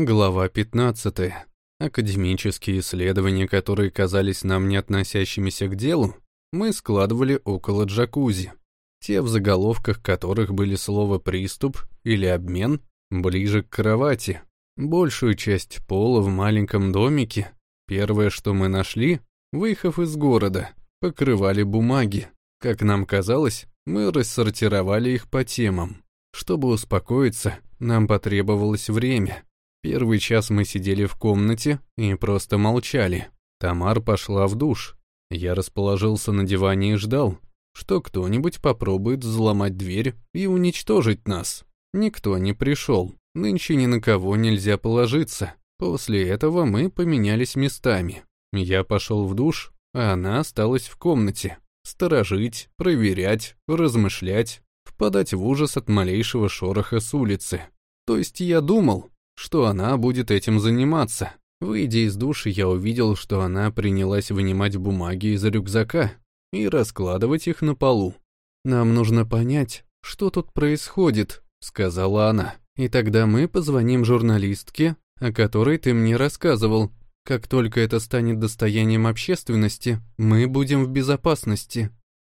Глава 15. Академические исследования, которые казались нам не относящимися к делу, мы складывали около джакузи. Те, в заголовках которых были слова «приступ» или «обмен», ближе к кровати. Большую часть пола в маленьком домике, первое, что мы нашли, выехав из города, покрывали бумаги. Как нам казалось, мы рассортировали их по темам. Чтобы успокоиться, нам потребовалось время — Первый час мы сидели в комнате и просто молчали. Тамар пошла в душ. Я расположился на диване и ждал, что кто-нибудь попробует взломать дверь и уничтожить нас. Никто не пришел. Нынче ни на кого нельзя положиться. После этого мы поменялись местами. Я пошел в душ, а она осталась в комнате. Сторожить, проверять, размышлять, впадать в ужас от малейшего шороха с улицы. То есть я думал, что она будет этим заниматься. Выйдя из души, я увидел, что она принялась вынимать бумаги из рюкзака и раскладывать их на полу. «Нам нужно понять, что тут происходит», — сказала она. «И тогда мы позвоним журналистке, о которой ты мне рассказывал. Как только это станет достоянием общественности, мы будем в безопасности».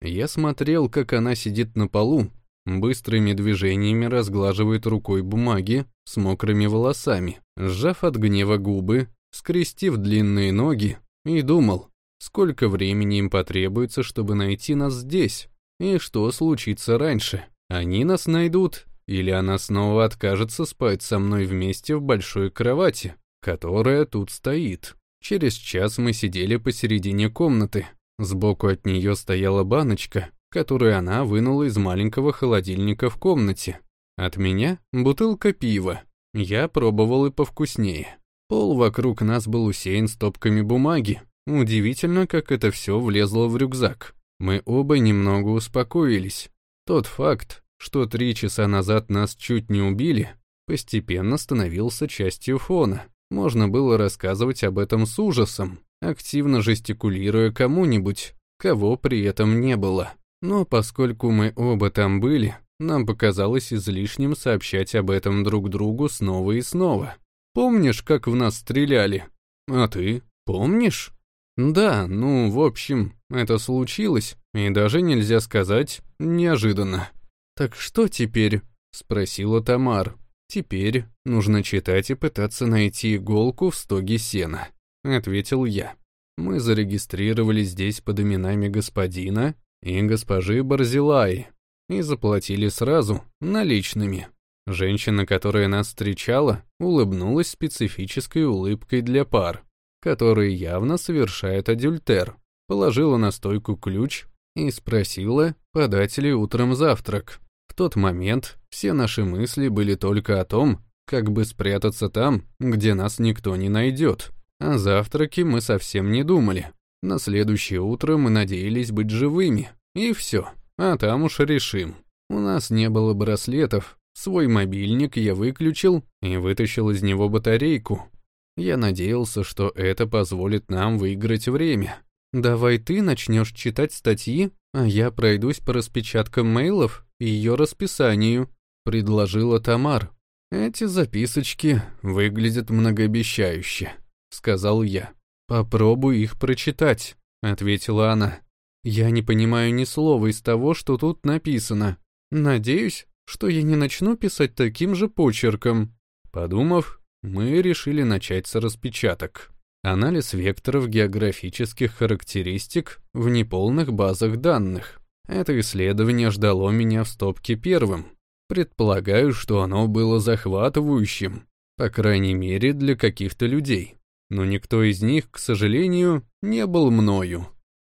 Я смотрел, как она сидит на полу, быстрыми движениями разглаживает рукой бумаги с мокрыми волосами, сжав от гнева губы, скрестив длинные ноги, и думал, сколько времени им потребуется, чтобы найти нас здесь, и что случится раньше. Они нас найдут, или она снова откажется спать со мной вместе в большой кровати, которая тут стоит. Через час мы сидели посередине комнаты. Сбоку от нее стояла баночка, которую она вынула из маленького холодильника в комнате. От меня бутылка пива. Я пробовал и повкуснее. Пол вокруг нас был усеян стопками бумаги. Удивительно, как это все влезло в рюкзак. Мы оба немного успокоились. Тот факт, что три часа назад нас чуть не убили, постепенно становился частью фона. Можно было рассказывать об этом с ужасом, активно жестикулируя кому-нибудь, кого при этом не было. Но поскольку мы оба там были, нам показалось излишним сообщать об этом друг другу снова и снова. Помнишь, как в нас стреляли? А ты помнишь? Да, ну, в общем, это случилось, и даже нельзя сказать неожиданно. Так что теперь? спросила Тамар. Теперь нужно читать и пытаться найти иголку в стоге сена, ответил я. Мы зарегистрировали здесь под именами господина и госпожи Барзилай, и заплатили сразу, наличными. Женщина, которая нас встречала, улыбнулась специфической улыбкой для пар, которые явно совершают адюльтер, положила на стойку ключ и спросила, подать ли утром завтрак. В тот момент все наши мысли были только о том, как бы спрятаться там, где нас никто не найдет. О завтраке мы совсем не думали. На следующее утро мы надеялись быть живыми, и все, а там уж решим. У нас не было браслетов, свой мобильник я выключил и вытащил из него батарейку. Я надеялся, что это позволит нам выиграть время. Давай ты начнешь читать статьи, а я пройдусь по распечаткам мейлов и ее расписанию, предложила Тамар. Эти записочки выглядят многообещающе, сказал я. «Попробуй их прочитать», — ответила она. «Я не понимаю ни слова из того, что тут написано. Надеюсь, что я не начну писать таким же почерком». Подумав, мы решили начать с распечаток. Анализ векторов географических характеристик в неполных базах данных. Это исследование ждало меня в стопке первым. Предполагаю, что оно было захватывающим, по крайней мере для каких-то людей но никто из них, к сожалению, не был мною.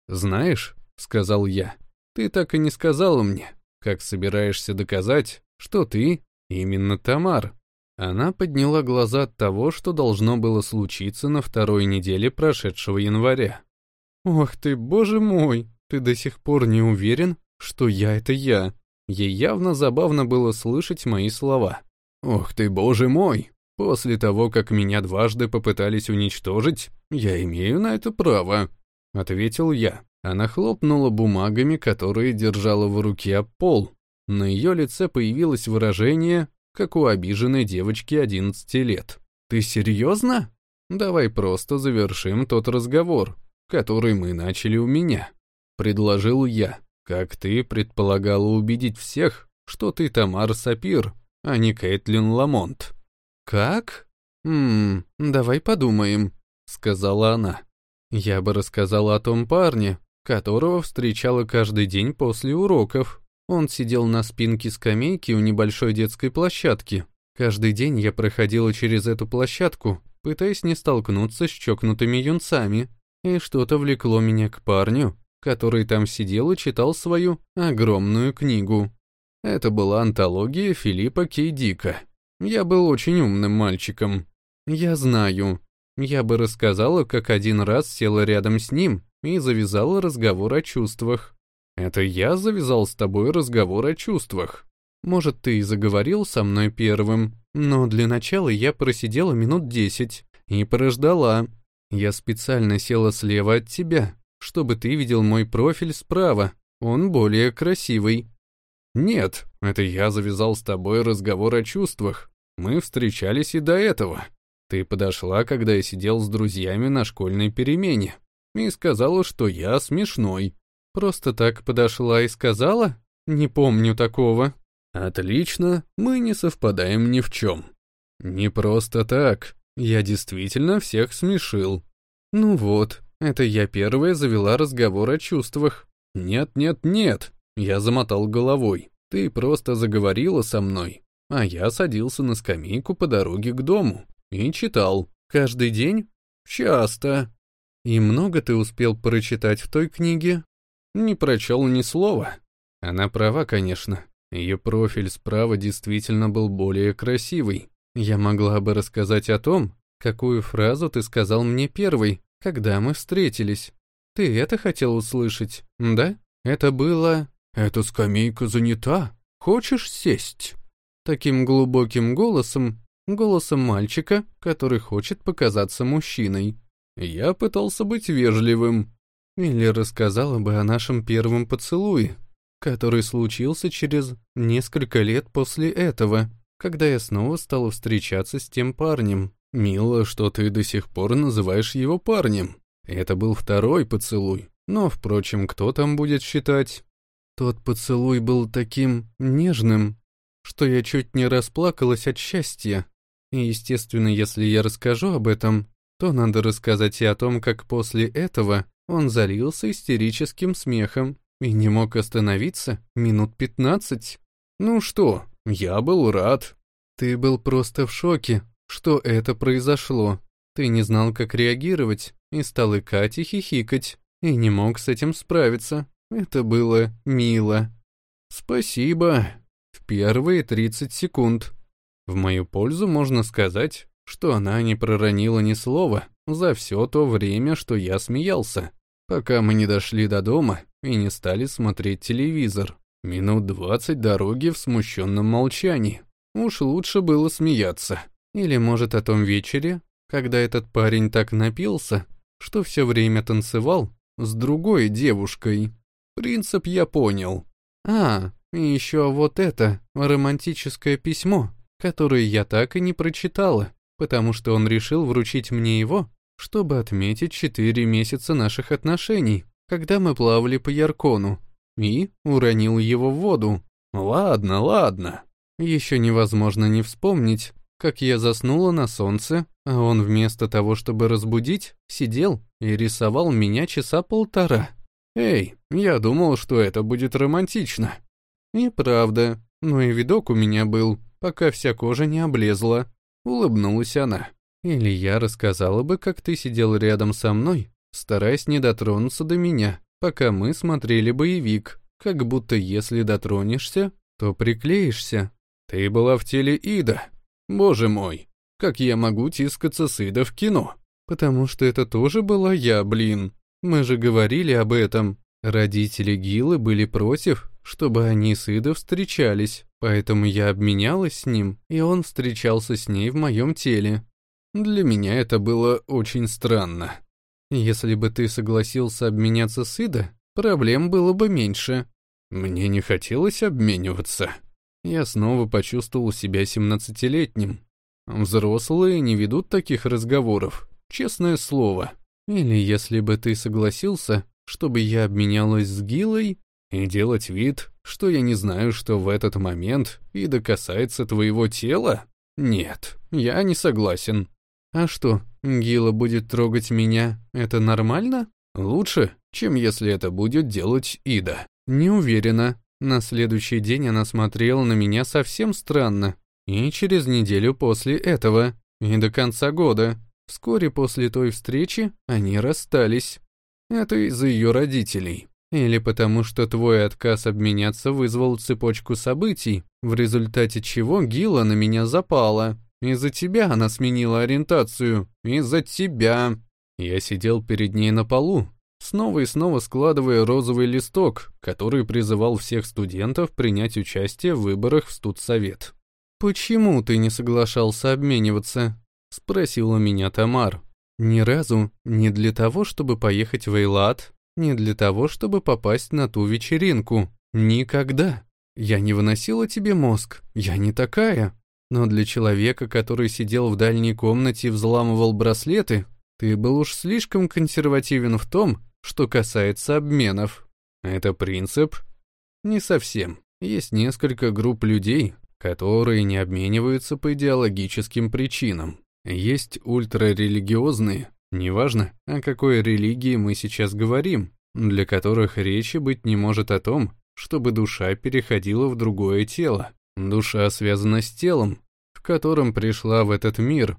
«Знаешь», — сказал я, — «ты так и не сказала мне, как собираешься доказать, что ты именно Тамар». Она подняла глаза от того, что должно было случиться на второй неделе прошедшего января. «Ох ты, боже мой, ты до сих пор не уверен, что я — это я?» Ей явно забавно было слышать мои слова. «Ох ты, боже мой, После того, как меня дважды попытались уничтожить, я имею на это право», — ответил я. Она хлопнула бумагами, которые держала в руке пол. На ее лице появилось выражение, как у обиженной девочки 11 лет. Ты серьезно? Давай просто завершим тот разговор, который мы начали у меня. Предложил я, как ты предполагала убедить всех, что ты Тамар Сапир, а не Кэтлин Ламонт. Как? Ммм, давай подумаем, сказала она. Я бы рассказала о том парне, которого встречала каждый день после уроков. Он сидел на спинке скамейки у небольшой детской площадки. Каждый день я проходила через эту площадку, пытаясь не столкнуться с чокнутыми юнцами, и что-то влекло меня к парню, который там сидел и читал свою огромную книгу. Это была антология Филиппа Кейдика. Я был очень умным мальчиком. Я знаю, я бы рассказала, как один раз села рядом с ним и завязала разговор о чувствах. Это я завязал с тобой разговор о чувствах. Может, ты и заговорил со мной первым, но для начала я просидела минут десять и прождала. Я специально села слева от тебя, чтобы ты видел мой профиль справа. Он более красивый. Нет, это я завязал с тобой разговор о чувствах. Мы встречались и до этого. Ты подошла, когда я сидел с друзьями на школьной перемене, и сказала, что я смешной. Просто так подошла и сказала? Не помню такого. Отлично, мы не совпадаем ни в чем. Не просто так, я действительно всех смешил. Ну вот, это я первая завела разговор о чувствах. Нет, нет, нет, я замотал головой. Ты просто заговорила со мной, а я садился на скамейку по дороге к дому. И читал. Каждый день? Часто. И много ты успел прочитать в той книге? Не прочел ни слова. Она права, конечно. Ее профиль справа действительно был более красивый. Я могла бы рассказать о том, какую фразу ты сказал мне первой, когда мы встретились. Ты это хотел услышать, да? Это было... «Эта скамейка занята. Хочешь сесть?» Таким глубоким голосом, голосом мальчика, который хочет показаться мужчиной. Я пытался быть вежливым. Или рассказала бы о нашем первом поцелуе, который случился через несколько лет после этого, когда я снова стала встречаться с тем парнем. Мило, что ты до сих пор называешь его парнем. Это был второй поцелуй. Но, впрочем, кто там будет считать? Тот поцелуй был таким нежным, что я чуть не расплакалась от счастья. И, естественно, если я расскажу об этом, то надо рассказать и о том, как после этого он залился истерическим смехом и не мог остановиться минут пятнадцать. Ну что, я был рад. Ты был просто в шоке, что это произошло. Ты не знал, как реагировать, и стал икать и хихикать, и не мог с этим справиться. Это было мило. Спасибо. В первые тридцать секунд. В мою пользу можно сказать, что она не проронила ни слова за все то время, что я смеялся, пока мы не дошли до дома и не стали смотреть телевизор. Минут двадцать дороги в смущенном молчании. Уж лучше было смеяться. Или, может, о том вечере, когда этот парень так напился, что все время танцевал с другой девушкой. Принцип я понял. А, и еще вот это, романтическое письмо, который я так и не прочитала, потому что он решил вручить мне его, чтобы отметить четыре месяца наших отношений, когда мы плавали по Яркону, и уронил его в воду. Ладно, ладно. Еще невозможно не вспомнить, как я заснула на солнце, а он вместо того, чтобы разбудить, сидел и рисовал меня часа полтора. Эй, я думал, что это будет романтично. И правда, но и видок у меня был пока вся кожа не облезла», — улыбнулась она. «Или я рассказала бы, как ты сидел рядом со мной, стараясь не дотронуться до меня, пока мы смотрели боевик, как будто если дотронешься, то приклеишься. Ты была в теле Ида. Боже мой, как я могу тискаться с Ида в кино? Потому что это тоже была я, блин. Мы же говорили об этом. Родители Гилы были против, чтобы они с Идо встречались. Поэтому я обменялась с ним, и он встречался с ней в моем теле. Для меня это было очень странно. Если бы ты согласился обменяться с Ида, проблем было бы меньше. Мне не хотелось обмениваться. Я снова почувствовал себя семнадцатилетним. Взрослые не ведут таких разговоров, честное слово. Или если бы ты согласился, чтобы я обменялась с Гилой, и делать вид, что я не знаю, что в этот момент и касается твоего тела? Нет, я не согласен. А что, Гила будет трогать меня, это нормально? Лучше, чем если это будет делать Ида. Не уверена. На следующий день она смотрела на меня совсем странно. И через неделю после этого, и до конца года. Вскоре после той встречи они расстались. Это из-за ее родителей. Или потому что твой отказ обменяться вызвал цепочку событий, в результате чего Гила на меня запала. Из-за тебя она сменила ориентацию. Из-за тебя. Я сидел перед ней на полу, снова и снова складывая розовый листок, который призывал всех студентов принять участие в выборах в студсовет. «Почему ты не соглашался обмениваться?» — спросила меня Тамар. «Ни разу не для того, чтобы поехать в Эйлат, не для того, чтобы попасть на ту вечеринку. Никогда. Я не выносила тебе мозг, я не такая. Но для человека, который сидел в дальней комнате и взламывал браслеты, ты был уж слишком консервативен в том, что касается обменов. Это принцип? Не совсем. Есть несколько групп людей, которые не обмениваются по идеологическим причинам. Есть ультрарелигиозные, неважно, о какой религии мы сейчас говорим, для которых речи быть не может о том, чтобы душа переходила в другое тело. Душа связана с телом, в котором пришла в этот мир,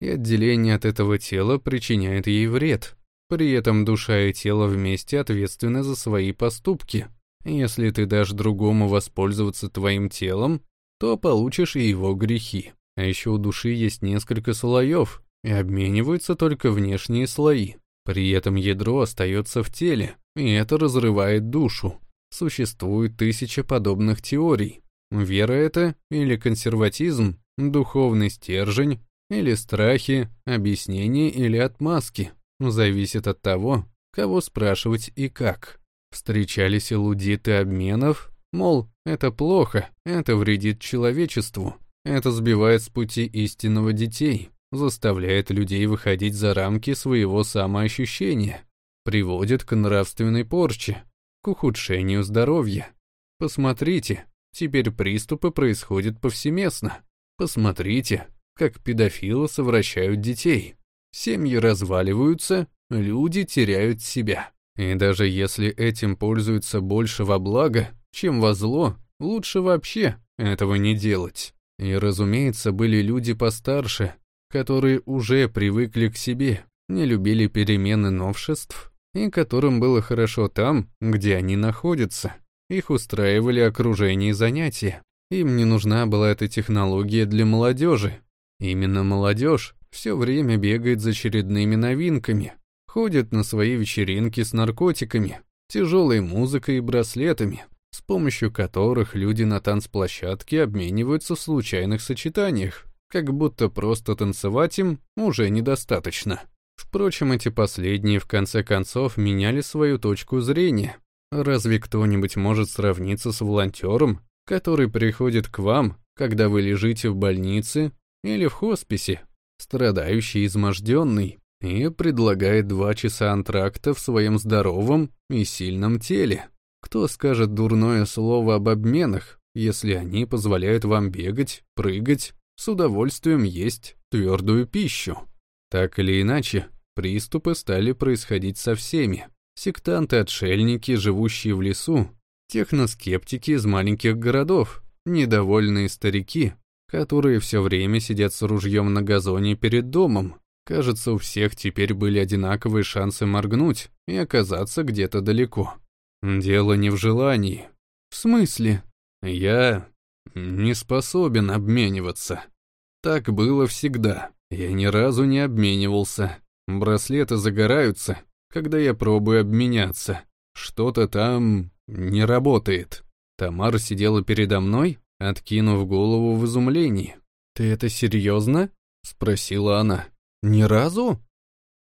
и отделение от этого тела причиняет ей вред. При этом душа и тело вместе ответственны за свои поступки. Если ты дашь другому воспользоваться твоим телом, то получишь и его грехи. А еще у души есть несколько слоев, и обмениваются только внешние слои. При этом ядро остается в теле, и это разрывает душу. Существует тысяча подобных теорий. Вера это или консерватизм, духовный стержень, или страхи, объяснения или отмазки. Зависит от того, кого спрашивать и как. Встречались и лудиты обменов, мол, это плохо, это вредит человечеству, это сбивает с пути истинного детей, заставляет людей выходить за рамки своего самоощущения, приводит к нравственной порче, к ухудшению здоровья. Посмотрите, теперь приступы происходят повсеместно. Посмотрите, как педофилы совращают детей. Семьи разваливаются, люди теряют себя. И даже если этим пользуются больше во благо, чем во зло, лучше вообще этого не делать. И, разумеется, были люди постарше, которые уже привыкли к себе, не любили перемены новшеств, и которым было хорошо там, где они находятся. Их устраивали окружение и занятия. Им не нужна была эта технология для молодежи. Именно молодежь все время бегает за очередными новинками, ходит на свои вечеринки с наркотиками, тяжелой музыкой и браслетами, с помощью которых люди на танцплощадке обмениваются в случайных сочетаниях, как будто просто танцевать им уже недостаточно. Впрочем, эти последние в конце концов меняли свою точку зрения. Разве кто-нибудь может сравниться с волонтером, который приходит к вам, когда вы лежите в больнице или в хосписе, страдающий изможденный, и предлагает два часа антракта в своем здоровом и сильном теле? Кто скажет дурное слово об обменах, если они позволяют вам бегать, прыгать, с удовольствием есть твердую пищу. Так или иначе, приступы стали происходить со всеми. Сектанты-отшельники, живущие в лесу, техноскептики из маленьких городов, недовольные старики, которые все время сидят с ружьем на газоне перед домом. Кажется, у всех теперь были одинаковые шансы моргнуть и оказаться где-то далеко. Дело не в желании. В смысле? Я не способен обмениваться. Так было всегда. Я ни разу не обменивался. Браслеты загораются, когда я пробую обменяться. Что-то там не работает. Тамара сидела передо мной, откинув голову в изумлении. «Ты это серьезно?» — спросила она. «Ни разу?»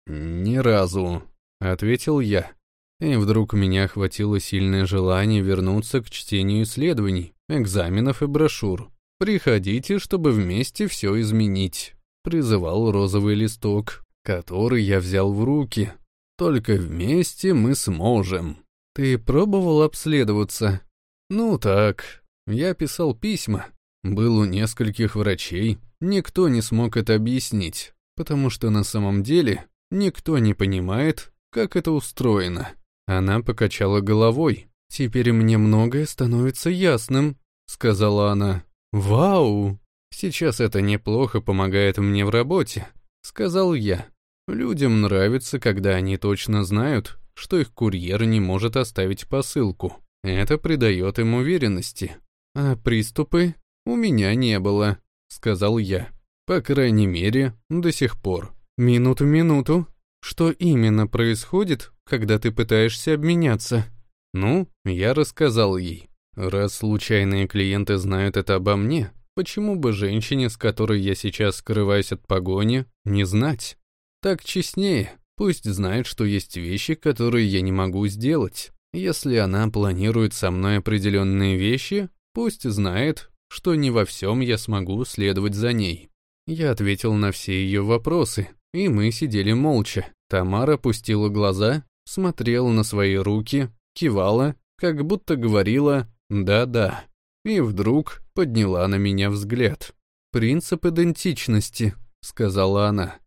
«Ни разу», — ответил я. И вдруг меня охватило сильное желание вернуться к чтению исследований, экзаменов и брошюр. Приходите, чтобы вместе все изменить», — призывал розовый листок, который я взял в руки. «Только вместе мы сможем». «Ты пробовал обследоваться?» «Ну так, я писал письма. Был у нескольких врачей. Никто не смог это объяснить, потому что на самом деле никто не понимает, как это устроено». Она покачала головой. «Теперь мне многое становится ясным», — сказала она. «Вау! Сейчас это неплохо помогает мне в работе», — сказал я. «Людям нравится, когда они точно знают, что их курьер не может оставить посылку. Это придает им уверенности. А приступы у меня не было», — сказал я. «По крайней мере, до сих пор». «Минуту-минуту. Что именно происходит, когда ты пытаешься обменяться?» Ну, я рассказал ей. Раз случайные клиенты знают это обо мне, почему бы женщине, с которой я сейчас скрываюсь от погони, не знать? Так честнее. Пусть знает, что есть вещи, которые я не могу сделать. Если она планирует со мной определенные вещи, пусть знает, что не во всем я смогу следовать за ней. Я ответил на все ее вопросы, и мы сидели молча. Тамара опустила глаза, смотрела на свои руки, кивала, как будто говорила «да-да», и вдруг подняла на меня взгляд. «Принцип идентичности», — сказала она.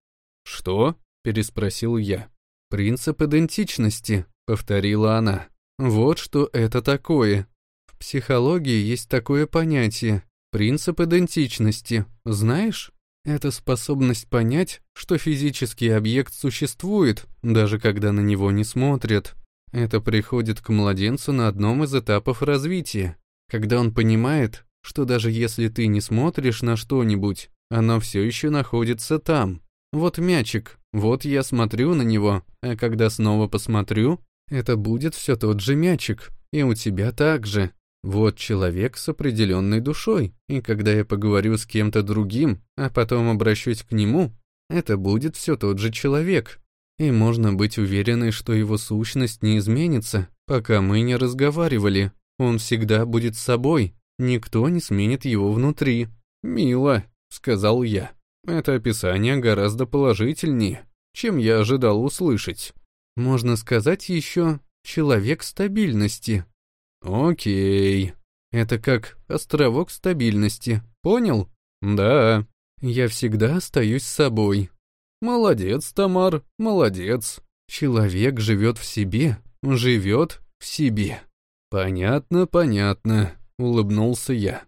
«Что?» — переспросил я. «Принцип идентичности», — повторила она. «Вот что это такое. В психологии есть такое понятие — принцип идентичности. Знаешь?» Это способность понять, что физический объект существует, даже когда на него не смотрят. Это приходит к младенцу на одном из этапов развития, когда он понимает, что даже если ты не смотришь на что-нибудь, оно все еще находится там. Вот мячик, вот я смотрю на него, а когда снова посмотрю, это будет все тот же мячик, и у тебя так же. Вот человек с определенной душой, и когда я поговорю с кем-то другим, а потом обращусь к нему, это будет все тот же человек, и можно быть уверенной, что его сущность не изменится, пока мы не разговаривали. Он всегда будет собой, никто не сменит его внутри. «Мило», — сказал я. «Это описание гораздо положительнее, чем я ожидал услышать. Можно сказать еще «человек стабильности». «Окей. Это как островок стабильности, понял?» «Да. Я всегда остаюсь собой, Молодец, Тамар, молодец. Человек живет в себе, живет в себе. Понятно, понятно, улыбнулся я.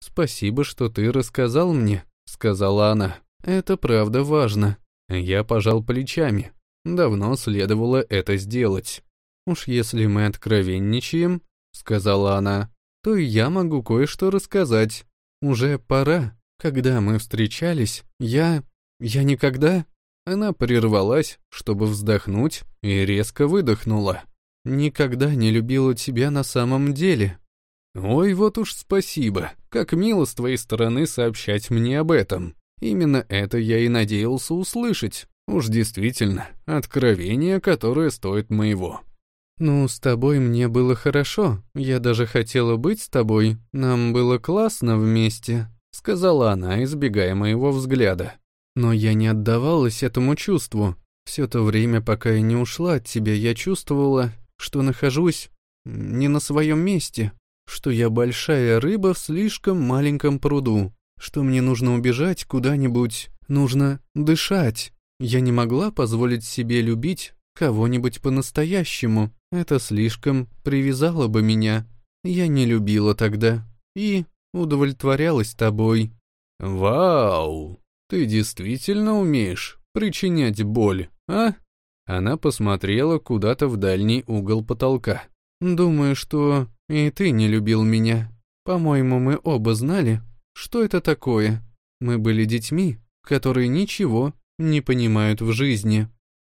Спасибо, что ты рассказал мне, сказала она. Это правда важно. Я пожал плечами. Давно следовало это сделать. Уж если мы откровенничаем, сказала она, то и я могу кое-что рассказать. Уже пора. Когда мы встречались, я... я никогда... Она прервалась, чтобы вздохнуть, и резко выдохнула. «Никогда не любила тебя на самом деле». «Ой, вот уж спасибо, как мило с твоей стороны сообщать мне об этом. Именно это я и надеялся услышать. Уж действительно, откровение, которое стоит моего». «Ну, с тобой мне было хорошо, я даже хотела быть с тобой, нам было классно вместе», — сказала она, избегая моего взгляда. Но я не отдавалась этому чувству. Все то время, пока я не ушла от тебя, я чувствовала, что нахожусь не на своем месте, что я большая рыба в слишком маленьком пруду, что мне нужно убежать куда-нибудь, нужно дышать. Я не могла позволить себе любить кого-нибудь по-настоящему. Это слишком привязало бы меня. Я не любила тогда и удовлетворялась тобой. «Вау!» «Ты действительно умеешь причинять боль, а?» Она посмотрела куда-то в дальний угол потолка. «Думаю, что и ты не любил меня. По-моему, мы оба знали, что это такое. Мы были детьми, которые ничего не понимают в жизни.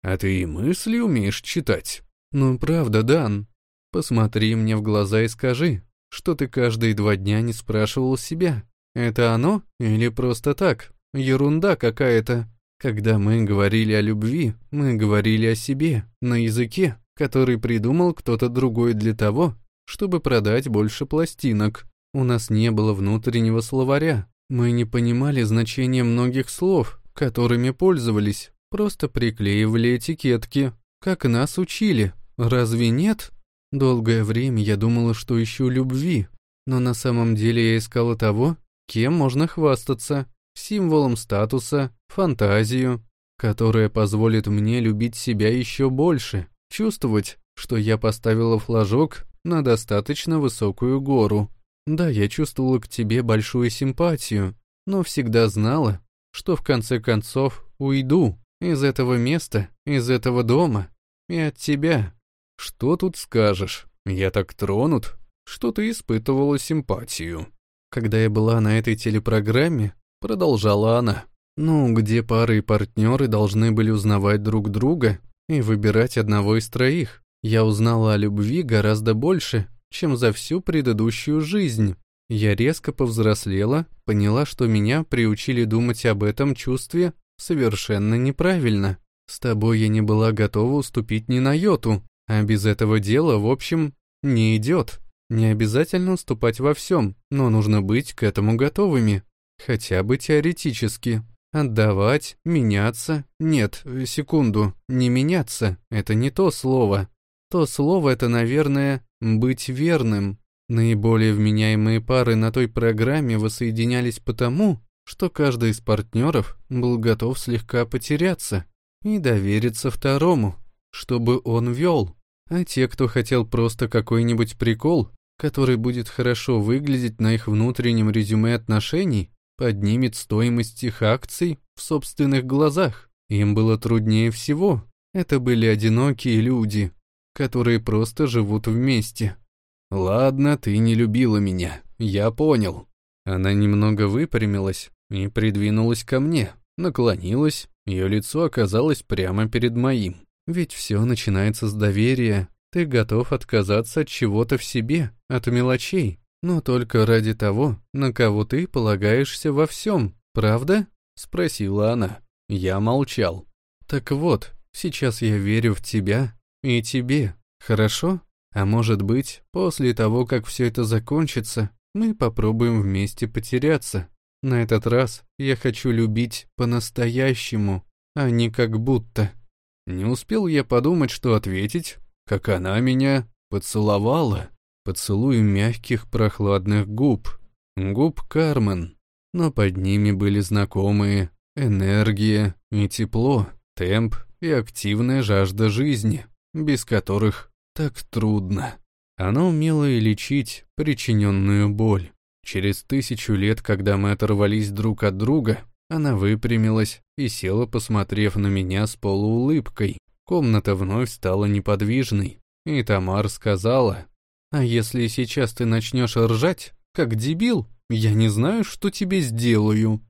А ты и мысли умеешь читать? Ну, правда, Дан. Посмотри мне в глаза и скажи, что ты каждые два дня не спрашивал себя, это оно или просто так?» Ерунда какая-то. Когда мы говорили о любви, мы говорили о себе, на языке, который придумал кто-то другой для того, чтобы продать больше пластинок. У нас не было внутреннего словаря. Мы не понимали значения многих слов, которыми пользовались, просто приклеивали этикетки, как нас учили. Разве нет? Долгое время я думала, что ищу любви, но на самом деле я искала того, кем можно хвастаться, символом статуса, фантазию, которая позволит мне любить себя еще больше, чувствовать, что я поставила флажок на достаточно высокую гору. Да, я чувствовала к тебе большую симпатию, но всегда знала, что в конце концов уйду из этого места, из этого дома и от тебя. Что тут скажешь? Я так тронут, что ты испытывала симпатию. Когда я была на этой телепрограмме, продолжала она, ну, где пары и партнеры должны были узнавать друг друга и выбирать одного из троих, я узнала о любви гораздо больше, чем за всю предыдущую жизнь. Я резко повзрослела, поняла, что меня приучили думать об этом чувстве совершенно неправильно. С тобой я не была готова уступить ни на йоту, а без этого дела, в общем, не идет. Не обязательно уступать во всем, но нужно быть к этому готовыми. Хотя бы теоретически. Отдавать, меняться. Нет, секунду, не меняться, это не то слово. То слово это, наверное, быть верным. Наиболее вменяемые пары на той программе воссоединялись потому, что каждый из партнеров был готов слегка потеряться и довериться второму, чтобы он вел. А те, кто хотел просто какой-нибудь прикол, который будет хорошо выглядеть на их внутреннем резюме отношений, поднимет стоимость их акций в собственных глазах. Им было труднее всего. Это были одинокие люди, которые просто живут вместе. «Ладно, ты не любила меня, я понял». Она немного выпрямилась и придвинулась ко мне, наклонилась ее лицо оказалось прямо перед моим. Ведь все начинается с доверия. Ты готов отказаться от чего-то в себе, от мелочей, но только ради того, на кого ты полагаешься во всем, правда? Спросила она. Я молчал. Так вот, сейчас я верю в тебя и тебе, хорошо? А может быть, после того, как все это закончится, мы попробуем вместе потеряться. На этот раз я хочу любить по-настоящему, а не как будто. Не успел я подумать, что ответить, как она меня поцеловала. Поцелуй мягких прохладных губ. Губ Кармен. Но под ними были знакомые энергия и тепло, темп и активная жажда жизни, без которых так трудно. Она умела и лечить причиненную боль. Через тысячу лет, когда мы оторвались друг от друга, она выпрямилась и села, посмотрев на меня с полуулыбкой. Комната вновь стала неподвижной, и Тамар сказала, «А если сейчас ты начнешь ржать, как дебил, я не знаю, что тебе сделаю».